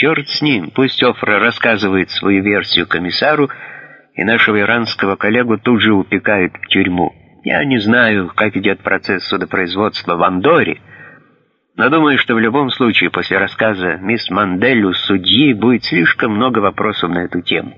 Черт с ним, пусть Офра рассказывает свою версию комиссару, и нашего иранского коллегу тут же упекают в тюрьму. Я не знаю, как идет процесс судопроизводства в Андоре, но думаю, что в любом случае после рассказа мисс Манделю судьи будет слишком много вопросов на эту тему.